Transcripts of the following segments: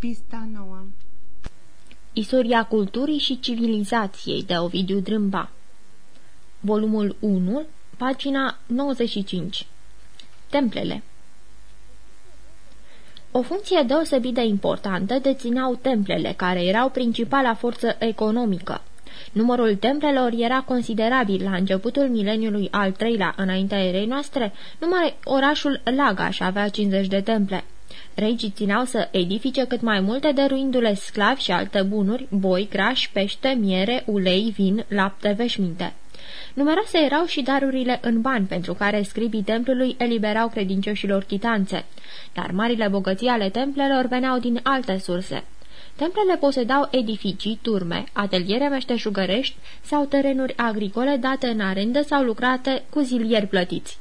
Pista nouă. Istoria culturii și civilizației de Ovidiu Drâmba. Volumul 1, pagina 95 Templele. O funcție deosebit de importantă dețineau templele, care erau principala forță economică. Numărul templelor era considerabil la începutul mileniului al treilea înaintea erei noastre, numai orașul Lagaș avea 50 de temple. Regii țineau să edifice cât mai multe dăruindu-le sclavi și alte bunuri, boi, graș, pește, miere, ulei, vin, lapte, veșminte. Numeroase erau și darurile în bani, pentru care scribii templului eliberau credincioșilor chitanțe, dar marile bogății ale templelor veneau din alte surse. Templele posedau edificii, turme, ateliere meșteșugărești sau terenuri agricole date în arendă sau lucrate cu zilieri plătiți.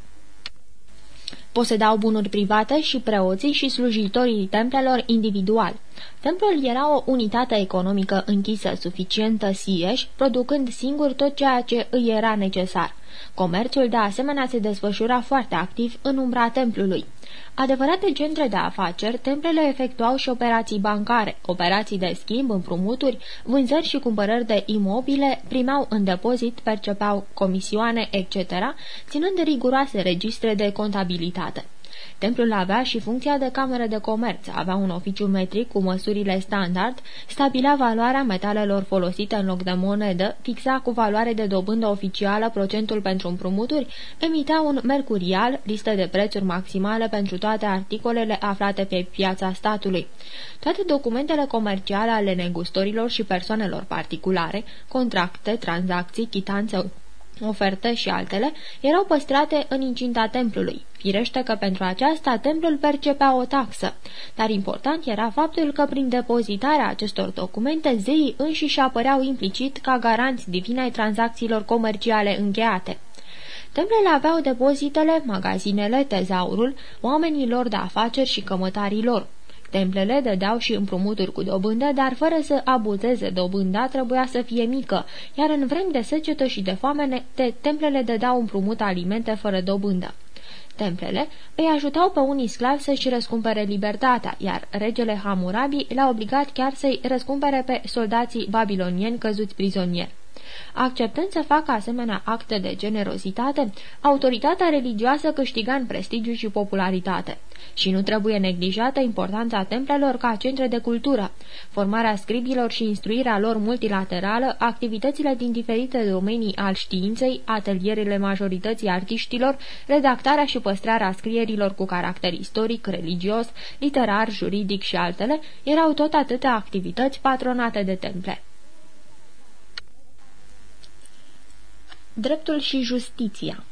Posedau bunuri private și preoții și slujitorii templelor individual. Templul era o unitate economică închisă, suficientă sieși, producând singur tot ceea ce îi era necesar. Comerțul de asemenea se desfășura foarte activ în umbra templului. Adevărate centre de afaceri, templele efectuau și operații bancare, operații de schimb, împrumuturi, vânzări și cumpărări de imobile, primeau în depozit, percepeau comisioane, etc., ținând riguroase registre de contabilitate. Templul avea și funcția de cameră de comerț, avea un oficiu metric cu măsurile standard, stabilea valoarea metalelor folosite în loc de monedă, fixa cu valoare de dobândă oficială procentul pentru împrumuturi, emitea un mercurial, listă de prețuri maximale pentru toate articolele aflate pe piața statului. Toate documentele comerciale ale negustorilor și persoanelor particulare, contracte, tranzacții, chitanțe, oferte și altele, erau păstrate în incinta templului. Firește că pentru aceasta templul percepea o taxă, dar important era faptul că prin depozitarea acestor documente zeii înșiși apăreau implicit ca garanți divine ai tranzacțiilor comerciale încheiate. Templele aveau depozitele, magazinele, tezaurul, oamenilor de afaceri și cămătarii lor. Templele dădeau și împrumuturi cu dobândă, dar fără să abuzeze dobânda trebuia să fie mică, iar în vremi de secetă și de foamene, templele dădeau împrumut alimente fără dobândă. Templele îi ajutau pe unii sclavi să-și răscumpere libertatea, iar regele Hammurabi l-a obligat chiar să-i răscumpere pe soldații babilonieni căzuți prizonieri. Acceptând să facă asemenea acte de generozitate, autoritatea religioasă câștiga în prestigiu și popularitate. Și nu trebuie neglijată importanța templelor ca centre de cultură, formarea scribilor și instruirea lor multilaterală, activitățile din diferite domenii al științei, atelierele majorității artiștilor, redactarea și păstrarea scrierilor cu caracter istoric, religios, literar, juridic și altele, erau tot atâtea activități patronate de temple. Dreptul și justiția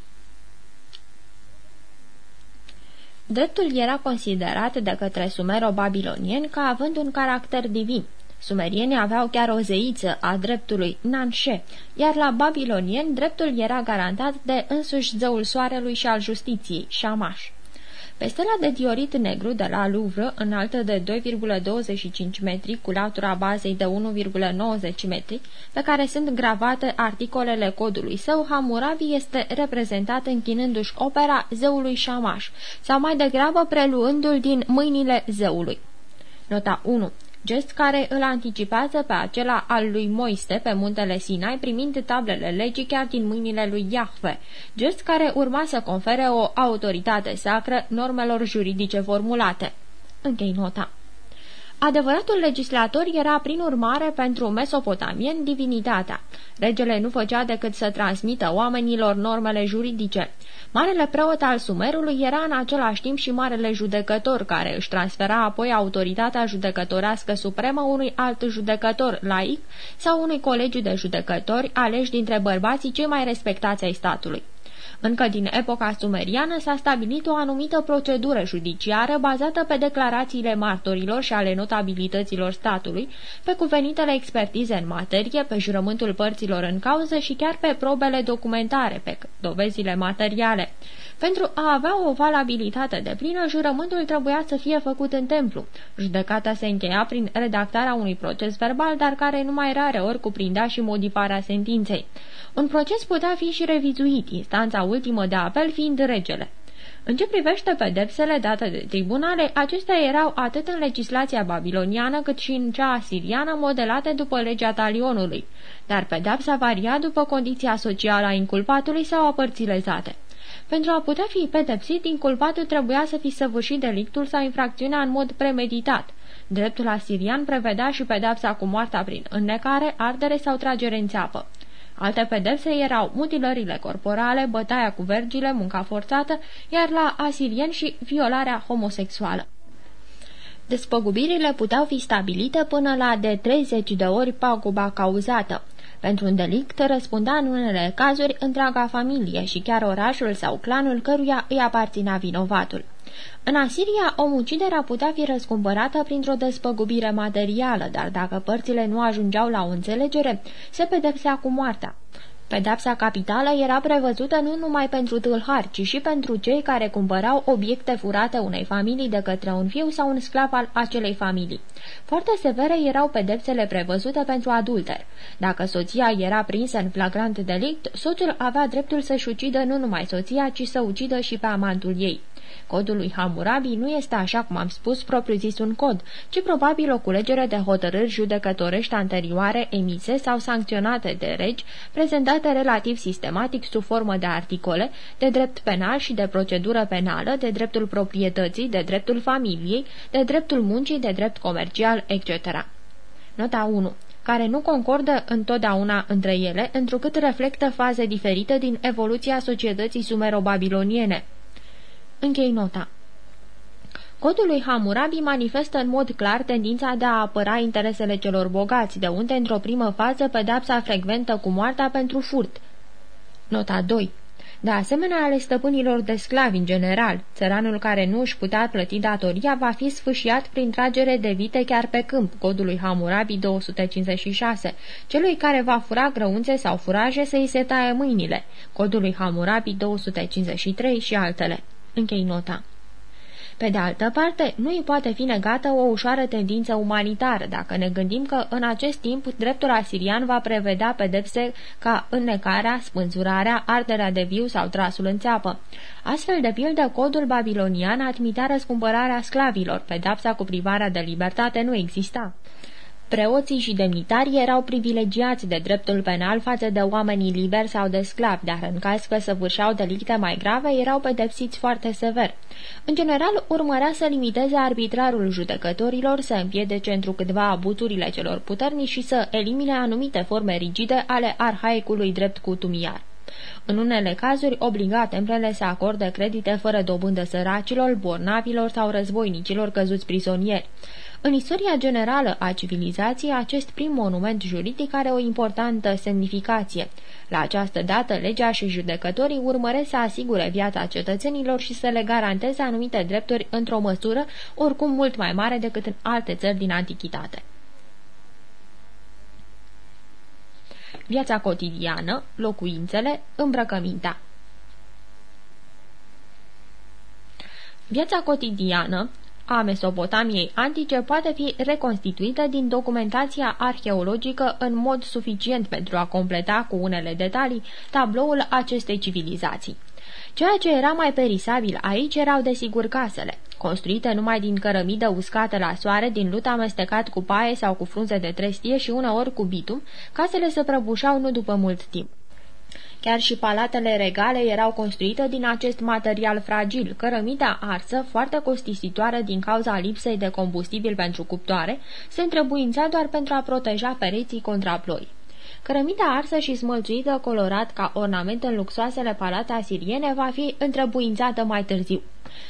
Dreptul era considerat de către sumero-babilonieni ca având un caracter divin. Sumerienii aveau chiar o zeiță a dreptului, Nanshe, iar la babilonieni dreptul era garantat de însuși zeul soarelui și al justiției, Shamash. Pe stela de diorit negru de la Louvre, înaltă de 2,25 metri, cu latura bazei de 1,90 metri, pe care sunt gravate articolele codului său, Hammurabi este reprezentat închinându-și opera zeului Shamash, sau mai degrabă preluându-l din mâinile zeului. Nota 1 gest care îl anticipează pe acela al lui Moiste pe muntele Sinai, primind tablele legii chiar din mâinile lui Iahve, gest care urma să confere o autoritate sacră normelor juridice formulate. Închei nota. Adevăratul legislator era prin urmare pentru mesopotamieni divinitatea. Regele nu făcea decât să transmită oamenilor normele juridice. Marele preot al Sumerului era în același timp și marele judecător, care își transfera apoi autoritatea judecătorească supremă unui alt judecător laic sau unui colegiu de judecători aleși dintre bărbații cei mai respectați ai statului. Încă din epoca sumeriană s-a stabilit o anumită procedură judiciară bazată pe declarațiile martorilor și ale notabilităților statului, pe cuvenitele expertize în materie, pe jurământul părților în cauză și chiar pe probele documentare, pe dovezile materiale. Pentru a avea o valabilitate de plină, jurământul trebuia să fie făcut în templu. Judecata se încheia prin redactarea unui proces verbal, dar care numai rare ori cuprindea și modifarea sentinței. Un proces putea fi și revizuit, instanța ultimă de apel fiind regele. În ce privește pedepsele date de tribunale, acestea erau atât în legislația babiloniană cât și în cea asiriană modelate după legea talionului, dar pedepsa varia după condiția socială a inculpatului sau a părții lezate. Pentru a putea fi pedepsit, inculpatul trebuia să fi săvârșit delictul sau infracțiunea în mod premeditat. Dreptul asirian prevedea și pedepsa cu moartea prin înnecare, ardere sau tragere în țeapă. Alte pedepse erau mutilările corporale, bătaia cu vergile, munca forțată, iar la asirieni și violarea homosexuală. Despăgubirile puteau fi stabilite până la de 30 de ori paguba cauzată. Pentru un delict răspundea în unele cazuri întreaga familie și chiar orașul sau clanul căruia îi aparținea vinovatul. În Asiria, omuciderea putea fi răscumpărată printr-o despăgubire materială, dar dacă părțile nu ajungeau la o înțelegere, se pedepsea cu moartea. Pedapsa capitală era prevăzută nu numai pentru tâlhari, ci și pentru cei care cumpărau obiecte furate unei familii de către un fiu sau un sclav al acelei familii. Foarte severe erau pedepsele prevăzute pentru adulter. Dacă soția era prinsă în flagrant delict, soțul avea dreptul să-și ucidă nu numai soția, ci să ucidă și pe amantul ei. Codul lui Hammurabi nu este, așa cum am spus, propriu-zis un cod, ci probabil o culegere de hotărâri judecătorești anterioare emise sau sancționate de regi, prezentate relativ sistematic sub formă de articole, de drept penal și de procedură penală, de dreptul proprietății, de dreptul familiei, de dreptul muncii, de drept comercial, etc. Nota 1 care nu concordă întotdeauna între ele, întrucât reflectă faze diferite din evoluția societății sumero-babiloniene. Închei nota. Codul lui Hammurabi manifestă în mod clar tendința de a apăra interesele celor bogați, de unde, într-o primă fază, pedapsa frecventă cu moartea pentru furt. Nota 2 de asemenea ale stăpânilor de sclavi în general. Țăranul care nu își putea plăti datoria va fi sfâșiat prin tragere de vite chiar pe câmp, codul lui Hammurabi 256. Celui care va fura grăunțe sau furaje să îi se taie mâinile, codul lui Hammurabi 253 și altele. Închei nota. Pe de altă parte, nu îi poate fi negată o ușoară tendință umanitară, dacă ne gândim că în acest timp dreptul asirian va prevedea pedepse ca înnecarea, spânzurarea, arderea de viu sau trasul în țeapă. Astfel, de pildă, codul babilonian admitea răscumpărarea sclavilor, pedapsa cu privarea de libertate nu exista. Preoții și demnitarii erau privilegiați de dreptul penal față de oamenii liberi sau de sclavi, dar în caz că săvârșeau delicte mai grave, erau pedepsiți foarte sever. În general, urmărea să limiteze arbitrarul judecătorilor, să împiedece într câtva abuturile celor puternici și să elimine anumite forme rigide ale arhaicului drept cutumiar. În unele cazuri, obliga templele să acorde credite fără dobândă săracilor, bornavilor sau războinicilor căzuți prizonieri. În istoria generală a civilizației, acest prim monument juridic are o importantă semnificație. La această dată, legea și judecătorii urmăresc să asigure viața cetățenilor și să le garanteze anumite drepturi într-o măsură oricum mult mai mare decât în alte țări din antichitate. Viața cotidiană, locuințele, îmbrăcămintea Viața cotidiană, a Mesopotamiei antice poate fi reconstituită din documentația arheologică în mod suficient pentru a completa cu unele detalii tabloul acestei civilizații. Ceea ce era mai perisabil aici erau desigur casele, construite numai din cărămidă uscată la soare, din lut amestecat cu paie sau cu frunze de trestie și uneori cu bitum, casele se prăbușau nu după mult timp. Chiar și palatele regale erau construite din acest material fragil, cărămida arsă, foarte costisitoare din cauza lipsei de combustibil pentru cuptoare, se întrebuința doar pentru a proteja pereții contra ploi. Cărămida arsă și smălțuită colorat ca ornament în luxoasele palate asiriene va fi întrebuințată mai târziu.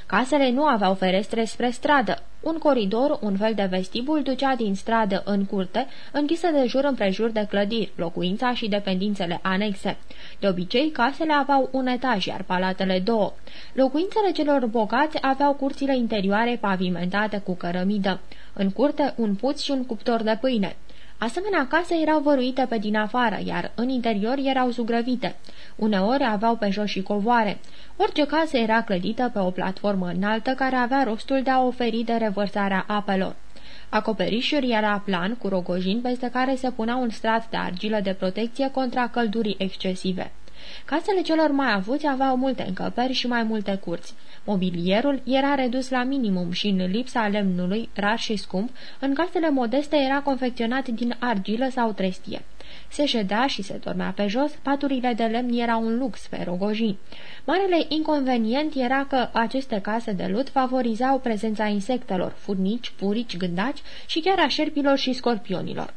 Casele nu aveau ferestre spre stradă. Un coridor, un fel de vestibul, ducea din stradă în curte, închisă de jur împrejur de clădiri, locuința și dependințele anexe. De obicei, casele aveau un etaj, iar palatele două. Locuințele celor bogați aveau curțile interioare pavimentate cu cărămidă. În curte, un puț și un cuptor de pâine. Asemenea, case erau văruite pe din afară, iar în interior erau zugrăvite. Uneori aveau pe jos și covoare. Orice casă era clădită pe o platformă înaltă care avea rostul de a oferi de revărsarea apelor. Acoperișul era plan, cu rogojin, peste care se punea un strat de argilă de protecție contra căldurii excesive. Casele celor mai avuți aveau multe încăperi și mai multe curți. Mobilierul era redus la minimum și în lipsa lemnului, rar și scump, în casele modeste era confecționat din argilă sau trestie. Se ședea și se dormea pe jos, paturile de lemn erau un lux pe rogojii. Marele inconvenient era că aceste case de lut favorizau prezența insectelor, furnici, purici, gândaci și chiar a șerpilor și scorpionilor.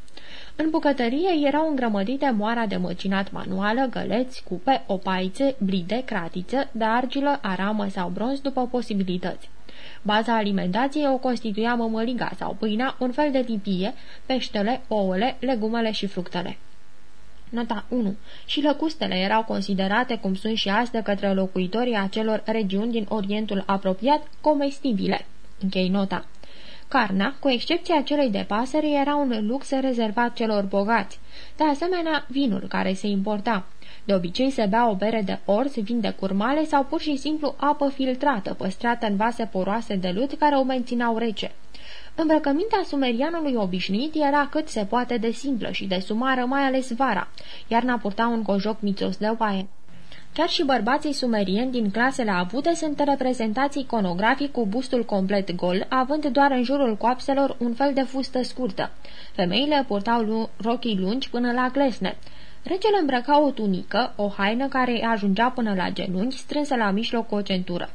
În bucătărie erau îngrămădite moara de măcinat manuală, găleți, cupe, opaițe, blide, cratiță, de argilă, aramă sau bronz după posibilități. Baza alimentației o constituia mămăliga sau pâinea, un fel de tipie, peștele, ouăle, legumele și fructele. Nota 1. Și lăcustele erau considerate, cum sunt și azi de către locuitorii acelor regiuni din Orientul apropiat, comestibile. Închei nota. Carnea, cu excepția celei de pasăre, era un lux rezervat celor bogați. De asemenea, vinul care se importa. De obicei se bea o bere de orz, vin de curmale sau pur și simplu apă filtrată, păstrată în vase poroase de lut care o menținau rece. Îmbrăcămintea sumerianului obișnuit era cât se poate de simplă și de sumară, mai ales vara. Iarna purta un cojoc mițos de oaie. Chiar și bărbații sumerieni din clasele avute sunt reprezentați iconografic cu bustul complet gol, având doar în jurul coapselor un fel de fustă scurtă. Femeile purtau rochii lungi până la glesne. Regele îmbrăca o tunică, o haină care ajungea până la genunchi, strânsă la mijloc cu o centură.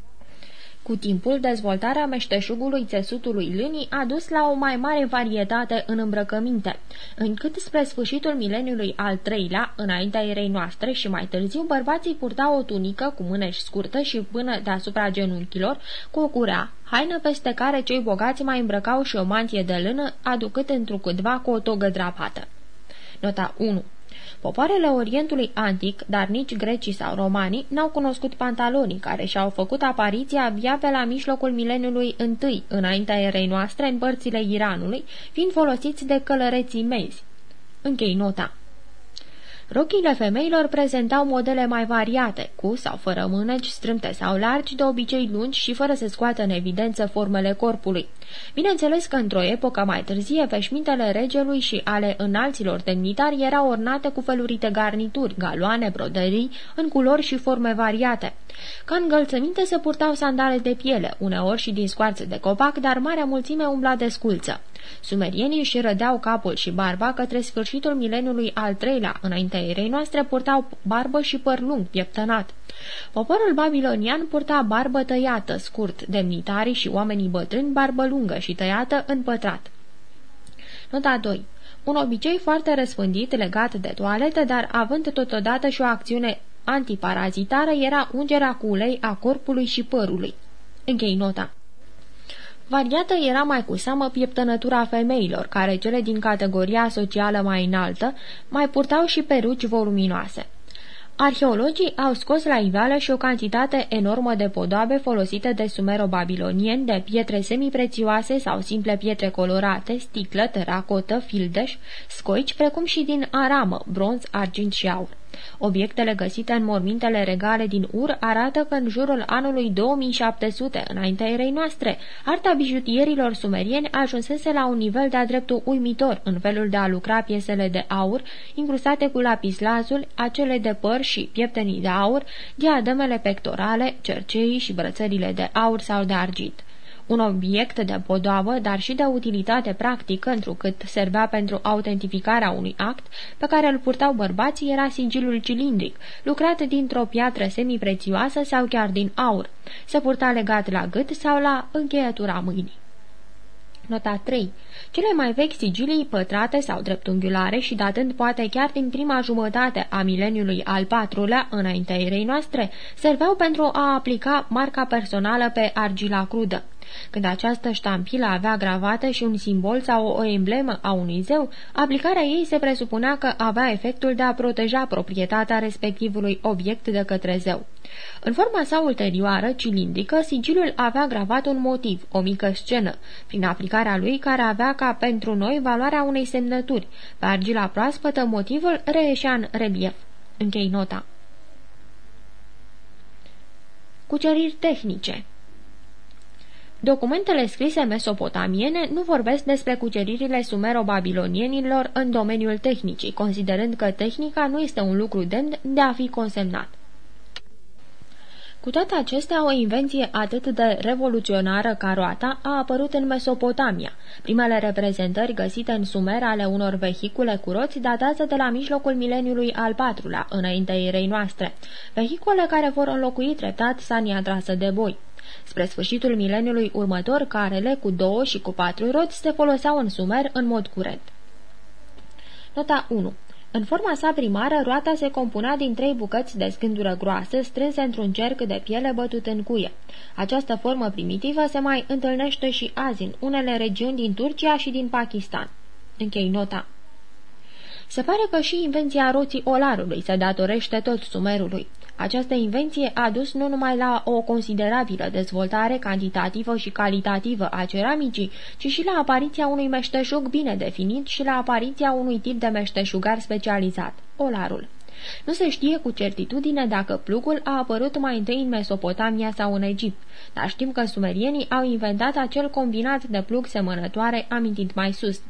Cu timpul, dezvoltarea meșteșugului țesutului lânii a dus la o mai mare varietate în îmbrăcăminte, încât spre sfârșitul mileniului al treilea, înaintea erei noastre și mai târziu, bărbații purtau o tunică cu mâneși scurtă și până deasupra genunchilor, cu o curea, haină peste care cei bogați mai îmbrăcau și o mantie de lână, aducât întrucâtva cu o togă drapată. Nota 1 Popoarele Orientului Antic, dar nici grecii sau romanii, n-au cunoscut pantalonii, care și-au făcut apariția abia pe la mijlocul mileniului întâi, înaintea erei noastre, în părțile Iranului, fiind folosiți de călăreții mezi. Închei nota. Rochile femeilor prezentau modele mai variate, cu sau fără mâneci, strâmte sau largi, de obicei lungi și fără să scoată în evidență formele corpului. Bineînțeles că într-o epocă mai târzie, veșmintele regelui și ale înalților demnitari erau ornate cu felurite garnituri, galoane, brodării, în culori și forme variate. Ca îngălțăminte se purtau sandale de piele, uneori și din scoarțe de copac, dar marea mulțime umbla de sculță. Sumerienii își rădeau capul și barba către sfârșitul mileniului al treilea, înaintea erei noastre purtau barbă și păr lung, pieptănat. Poporul babilonian purta barbă tăiată, scurt, demnitarii și oamenii bătrâni barbă lungă și tăiată în pătrat. Nota 2. Un obicei foarte răspândit legat de toaletă, dar având totodată și o acțiune antiparazitară, era ungerea cu ulei a corpului și părului. Închei nota. Variată era mai cu seamă pieptănătura femeilor, care cele din categoria socială mai înaltă mai purtau și peruci voluminoase. Arheologii au scos la iveală și o cantitate enormă de podoabe folosite de sumero-babilonieni, de pietre semiprețioase sau simple pietre colorate, sticlă, teracotă, fildeș, scoici, precum și din aramă, bronz, argint și aur. Obiectele găsite în mormintele regale din Ur arată că în jurul anului 2700, înaintea erei noastre, arta bijutierilor sumerieni ajunsese la un nivel de-a dreptul uimitor în felul de a lucra piesele de aur, incrustate cu lapislazul, acele de păr și pieptenii de aur, diademele pectorale, cerceii și brățările de aur sau de argint un obiect de podoabă, dar și de utilitate practică, întrucât servea pentru autentificarea unui act, pe care îl purtau bărbații, era sigilul cilindric, lucrat dintr-o piatră semiprețioasă sau chiar din aur. Se purta legat la gât sau la încheietura mâinii. Nota 3. Cele mai vechi sigilii pătrate sau dreptunghiulare și datând poate chiar din prima jumătate a mileniului al patrulea, înaintea erei noastre, serveau pentru a aplica marca personală pe argila crudă. Când această ștampilă avea gravată și un simbol sau o emblemă a unui zeu, aplicarea ei se presupunea că avea efectul de a proteja proprietatea respectivului obiect de către zeu. În forma sa ulterioară, cilindrică, sigilul avea gravat un motiv, o mică scenă, prin aplicarea lui care avea ca pentru noi valoarea unei semnături. Pe argila proaspătă, motivul reieșea în relief. Închei nota. Cuceriri tehnice Documentele scrise mesopotamiene nu vorbesc despre cuceririle sumero-babilonienilor în domeniul tehnicii, considerând că tehnica nu este un lucru demn de a fi consemnat. Cu toate acestea, o invenție atât de revoluționară ca roata a apărut în Mesopotamia. Primele reprezentări găsite în Sumer ale unor vehicule cu roți datează de la mijlocul mileniului al patrulea, înaintea erei noastre, vehicule care vor înlocui treptat sania trasă de boi. Spre sfârșitul mileniului următor, carele cu două și cu patru roți se foloseau în Sumer în mod curent. Nota 1 în forma sa primară, roata se compunea din trei bucăți de scândură groasă, strânse într-un cerc de piele bătut în cuie. Această formă primitivă se mai întâlnește și azi în unele regiuni din Turcia și din Pakistan. Închei nota. Se pare că și invenția roții olarului se datorește tot sumerului. Această invenție a dus nu numai la o considerabilă dezvoltare cantitativă și calitativă a ceramicii, ci și la apariția unui meșteșug bine definit și la apariția unui tip de meșteșugar specializat, olarul. Nu se știe cu certitudine dacă plugul a apărut mai întâi în Mesopotamia sau în Egipt, dar știm că sumerienii au inventat acel combinat de plug semănătoare amintit mai sus.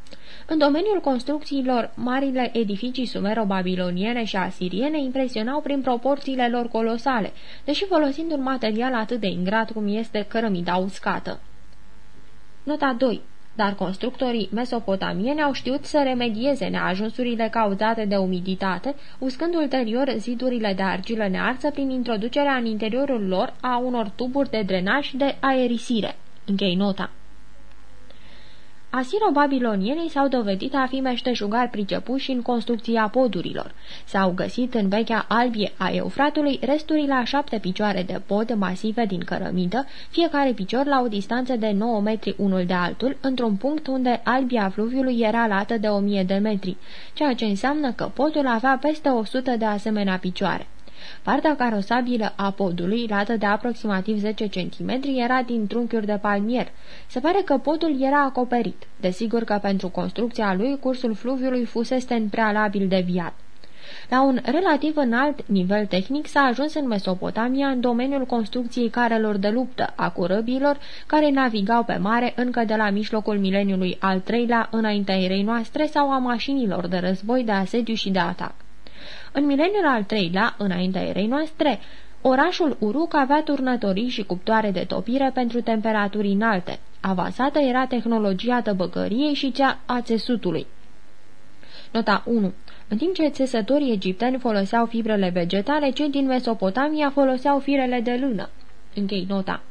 În domeniul construcțiilor, marile edificii sumero-babiloniene și asiriene impresionau prin proporțiile lor colosale, deși folosind un material atât de ingrat cum este cărămida uscată. Nota 2 dar constructorii mesopotamieni au știut să remedieze neajunsurile cauzate de umiditate, uscând ulterior zidurile de argilă nearsă prin introducerea în interiorul lor a unor tuburi de drenaj de aerisire. Închei nota. Asiro-babilonienii s-au dovedit a fi meșteșugari pricepuși în construcția podurilor. S-au găsit în vechea albie a Eufratului resturi la șapte picioare de pod masive din cărămidă, fiecare picior la o distanță de 9 metri unul de altul, într-un punct unde albia fluviului era lată de 1000 de metri, ceea ce înseamnă că podul avea peste 100 de asemenea picioare. Partea carosabilă a podului, lată de aproximativ 10 cm, era din trunchiuri de palmier. Se pare că podul era acoperit. Desigur că pentru construcția lui, cursul fluviului fusese în prealabil deviat. La un relativ înalt nivel tehnic s-a ajuns în Mesopotamia în domeniul construcției carelor de luptă, a curăbilor care navigau pe mare încă de la mijlocul mileniului al treilea înaintea erei noastre sau a mașinilor de război de asediu și de atac. În mileniul al treilea, înaintea erei noastre, orașul Uruc avea turnătorii și cuptoare de topire pentru temperaturi înalte. Avansată era tehnologia tăbăcăriei și cea a țesutului. Nota 1. În timp ce țesătorii egipteni foloseau fibrele vegetale, cei din Mesopotamia foloseau firele de lână. Închei nota.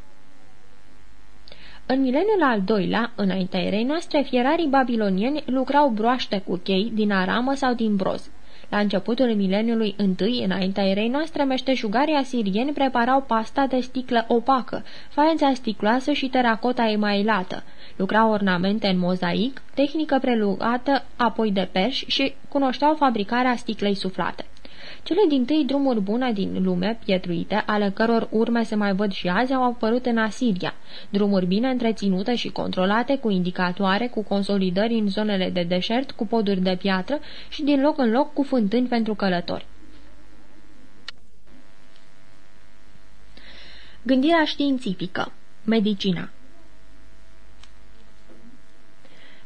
În mileniul al doilea, înaintea erei noastre, fierarii babilonieni lucrau broaște cu chei din aramă sau din broz. La începutul mileniului întâi, înaintea erei noastre, meșteșugarii asirieni preparau pasta de sticlă opacă, faența sticloasă și teracota emailată. Lucrau ornamente în mozaic, tehnică prelugată apoi de perși și cunoșteau fabricarea sticlei suflate. Cele din tâi drumuri bune din lume, pietruite, ale căror urme se mai văd și azi, au apărut în Asiria. Drumuri bine întreținute și controlate, cu indicatoare, cu consolidări în zonele de deșert, cu poduri de piatră și din loc în loc cu fântâni pentru călători. Gândirea științifică Medicina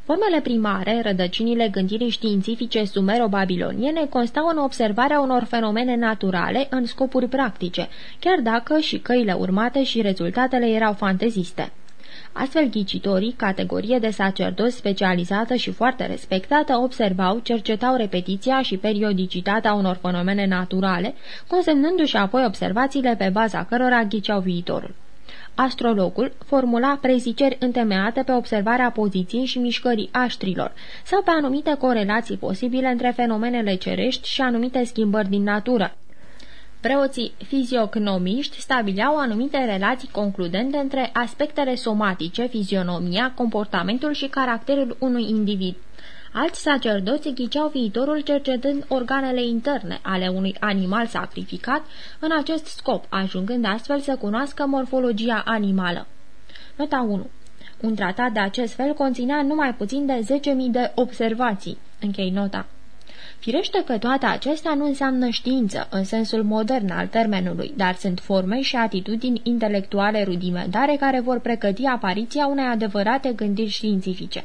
Formele primare, rădăcinile gândirii științifice sumero-babiloniene, constau în observarea unor fenomene naturale în scopuri practice, chiar dacă și căile urmate și rezultatele erau fanteziste. Astfel, ghicitorii, categorie de sacerdoți specializată și foarte respectată, observau, cercetau repetiția și periodicitatea unor fenomene naturale, consemnându-și apoi observațiile pe baza cărora ghiceau viitorul. Astrologul formula preziceri întemeiate pe observarea poziției și mișcării aștrilor sau pe anumite corelații posibile între fenomenele cerești și anumite schimbări din natură. Preoții fiziognomiști stabileau anumite relații concludente între aspectele somatice, fizionomia, comportamentul și caracterul unui individ. Alți sacerdoți ghiceau viitorul cercetând organele interne ale unui animal sacrificat în acest scop, ajungând astfel să cunoască morfologia animală. Nota 1 un tratat de acest fel conținea numai puțin de 10.000 de observații. Închei nota. Firește că toate acestea nu înseamnă știință, în sensul modern al termenului, dar sunt forme și atitudini intelectuale rudimentare care vor pregăti apariția unei adevărate gândiri științifice.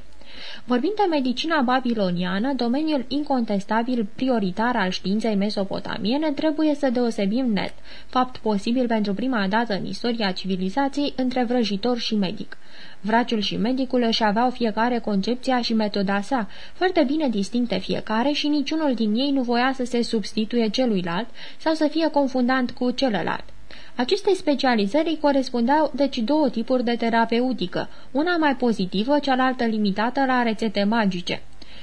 Vorbind de medicina babiloniană, domeniul incontestabil prioritar al științei mesopotamiene, trebuie să deosebim net, fapt posibil pentru prima dată în istoria civilizației, între vrăjitor și medic. Vraciul și medicul își aveau fiecare concepția și metoda sa, foarte bine distincte fiecare și niciunul din ei nu voia să se substituie celuilalt sau să fie confundant cu celălalt. Aceste specializări îi corespundeau deci două tipuri de terapeutică, una mai pozitivă, cealaltă limitată la rețete magice.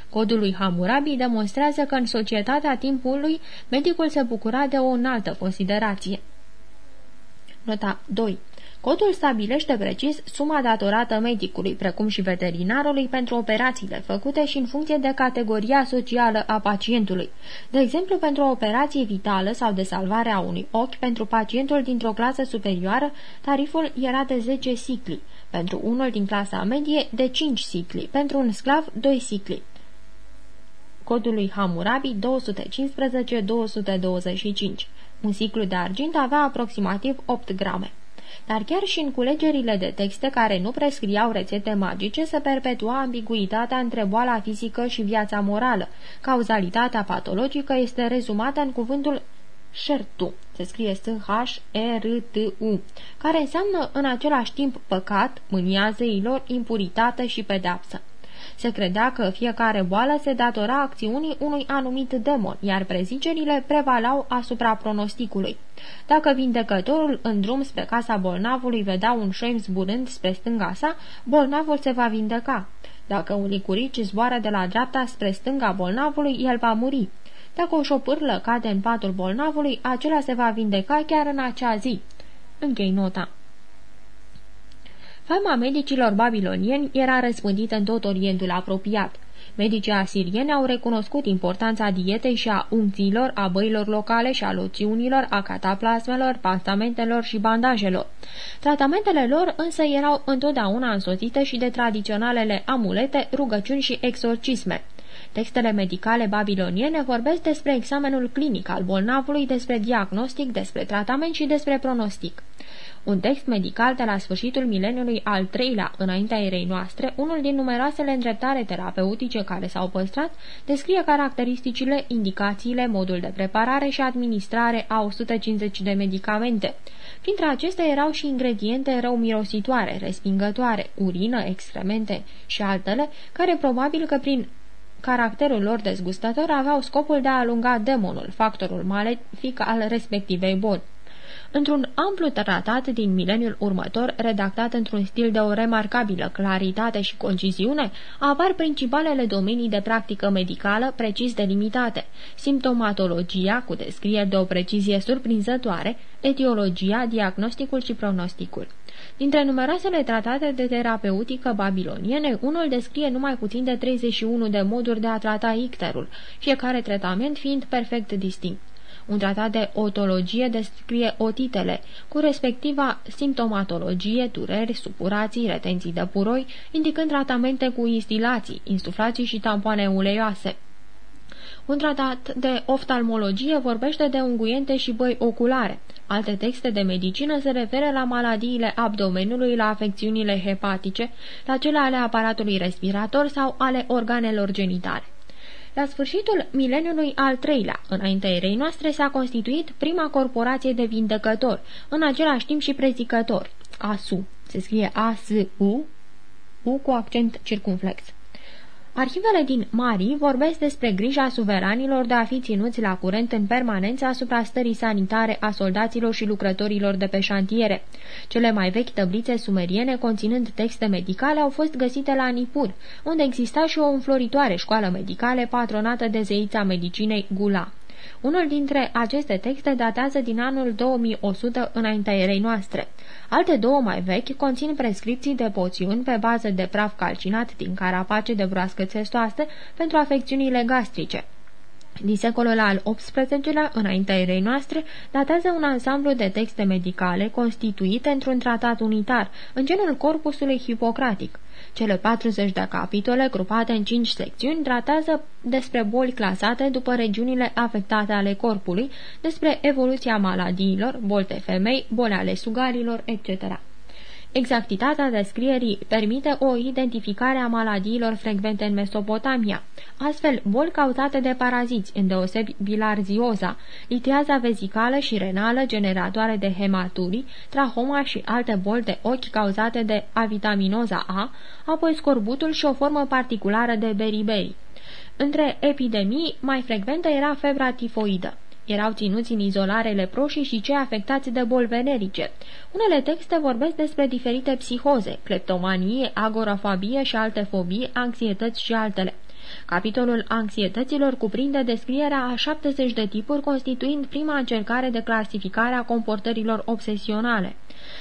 Codul lui Hammurabi demonstrează că în societatea timpului medicul se bucura de o înaltă considerație. Nota 2 Codul stabilește precis suma datorată medicului, precum și veterinarului, pentru operațiile făcute și în funcție de categoria socială a pacientului. De exemplu, pentru o operație vitală sau de salvare a unui ochi, pentru pacientul dintr-o clasă superioară, tariful era de 10 sicli, pentru unul din clasa medie de 5 sicli, pentru un sclav 2 sicli. Codul lui Hammurabi 215-225 Un ciclu de argint avea aproximativ 8 grame dar chiar și în culegerile de texte care nu prescriau rețete magice se perpetua ambiguitatea între boala fizică și viața morală. Cauzalitatea patologică este rezumată în cuvântul șertu, se scrie S-H-E-R-T-U, care înseamnă în același timp păcat, mânia zeilor, impuritate și pedapsă. Se credea că fiecare boală se datora acțiunii unui anumit demon, iar prezicerile prevalau asupra pronosticului. Dacă vindecătorul în drum spre casa bolnavului vedea un șoim zburând spre stânga sa, bolnavul se va vindeca. Dacă un licurici zboară de la dreapta spre stânga bolnavului, el va muri. Dacă o șopârlă cade în patul bolnavului, acela se va vindeca chiar în acea zi. Închei nota. Fama medicilor babilonieni era răspândită în tot Orientul apropiat. Medicii asirieni au recunoscut importanța dietei și a uncțiilor, a băilor locale și a loțiunilor, a cataplasmelor, pastamentelor și bandajelor. Tratamentele lor însă erau întotdeauna însoțite și de tradiționalele amulete, rugăciuni și exorcisme. Textele medicale babiloniene vorbesc despre examenul clinic al bolnavului, despre diagnostic, despre tratament și despre pronostic. Un text medical de la sfârșitul mileniului al treilea înaintea erei noastre, unul din numeroasele îndreptare terapeutice care s-au păstrat, descrie caracteristicile, indicațiile, modul de preparare și administrare a 150 de medicamente. Printre acestea erau și ingrediente rău mirositoare, respingătoare, urină, excremente și altele, care probabil că prin caracterul lor dezgustător aveau scopul de a alunga demonul, factorul malefic al respectivei boli. Într-un amplu tratat din mileniul următor, redactat într-un stil de o remarcabilă claritate și conciziune, apar principalele domenii de practică medicală precis delimitate, simptomatologia, cu descrieri de o precizie surprinzătoare, etiologia, diagnosticul și pronosticul. Dintre numeroasele tratate de terapeutică babiloniene, unul descrie numai puțin de 31 de moduri de a trata icterul, fiecare tratament fiind perfect distinct. Un tratat de otologie descrie otitele, cu respectiva simptomatologie, dureri, supurații, retenții de puroi, indicând tratamente cu instilații, insuflații și tampoane uleioase. Un tratat de oftalmologie vorbește de unguiente și băi oculare. Alte texte de medicină se referă la maladiile abdomenului, la afecțiunile hepatice, la cele ale aparatului respirator sau ale organelor genitale. La sfârșitul mileniului al treilea, înaintea erei noastre, s-a constituit prima corporație de vindecători, în același timp și prezicători, ASU. Se scrie A-S-U, U cu accent circumflex. Arhivele din Mari vorbesc despre grija suveranilor de a fi ținuți la curent în permanență asupra stării sanitare a soldaților și lucrătorilor de pe șantiere. Cele mai vechi tăblițe sumeriene conținând texte medicale au fost găsite la Nipur, unde exista și o înfloritoare școală medicală patronată de zeița medicinei Gula. Unul dintre aceste texte datează din anul 2100 înaintea erei noastre. Alte două mai vechi conțin prescripții de poțiuni pe bază de praf calcinat din carapace de broască țestoase pentru afecțiunile gastrice. Din secolul al XVIII-lea, înaintea erei noastre, datează un ansamblu de texte medicale constituite într-un tratat unitar, în genul corpusului hipocratic. Cele 40 de capitole, grupate în 5 secțiuni, tratează despre boli clasate după regiunile afectate ale corpului, despre evoluția maladiilor, boli de femei, boli ale sugarilor, etc. Exactitatea descrierii permite o identificare a maladiilor frecvente în Mesopotamia. Astfel, boli cauzate de paraziți, îndeosebi bilarzioza, litiaza vezicală și renală generatoare de hematurii, trahoma și alte boli de ochi cauzate de avitaminoza A, apoi scorbutul și o formă particulară de beriberi. Între epidemii, mai frecventă era febra tifoidă. Erau ținuți în izolare leproșii și cei afectați de boli venerice. Unele texte vorbesc despre diferite psihoze, cleptomanie, agorafobie și alte fobii, anxietăți și altele. Capitolul anxietăților cuprinde descrierea a 70 de tipuri, constituind prima încercare de clasificare a comportărilor obsesionale.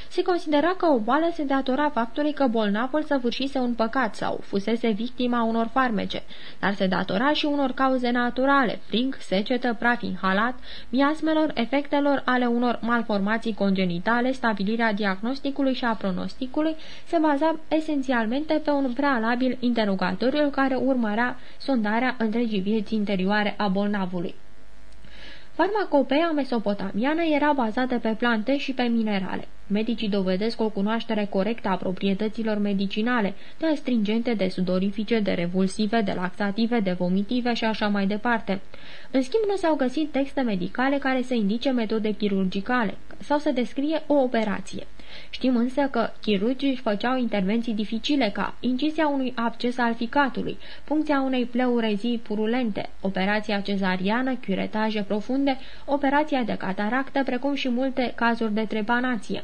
Se considera că o boală se datora faptului că bolnavul săvârșise un păcat sau fusese victima unor farmece, dar se datora și unor cauze naturale, frig, secetă, praf inhalat, miasmelor, efectelor ale unor malformații congenitale, stabilirea diagnosticului și a pronosticului se baza esențialmente pe un prealabil interogatoriu care urmărea sondarea întregii vieți interioare a bolnavului. Farmacopeia mesopotamiană era bazată pe plante și pe minerale. Medicii dovedesc o cunoaștere corectă a proprietăților medicinale, de astringente, de sudorifice, de revulsive, de laxative, de vomitive și așa mai departe. În schimb, nu s-au găsit texte medicale care să indice metode chirurgicale sau să descrie o operație. Știm însă că chirurgii își făceau intervenții dificile ca incizia unui absces al ficatului, puncția unei pleurezii purulente, operația cezariană, curetaje profunde, operația de cataractă, precum și multe cazuri de trepanație.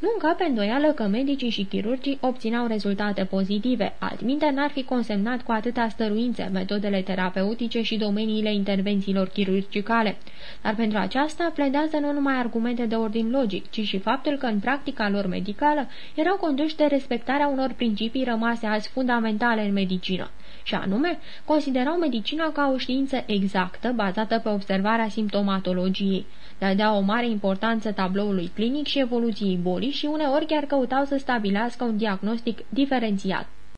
Nu încape îndoială că medicii și chirurgii obțineau rezultate pozitive, altminte n-ar fi consemnat cu atâta stăruințe metodele terapeutice și domeniile intervențiilor chirurgicale. Dar pentru aceasta pledează nu numai argumente de ordin logic, ci și faptul că în practica lor medicală erau conduși de respectarea unor principii rămase azi fundamentale în medicină și anume, considerau medicina ca o știință exactă, bazată pe observarea simptomatologiei dădea o mare importanță tabloului clinic și evoluției bolii și uneori chiar căutau să stabilească un diagnostic diferențiat.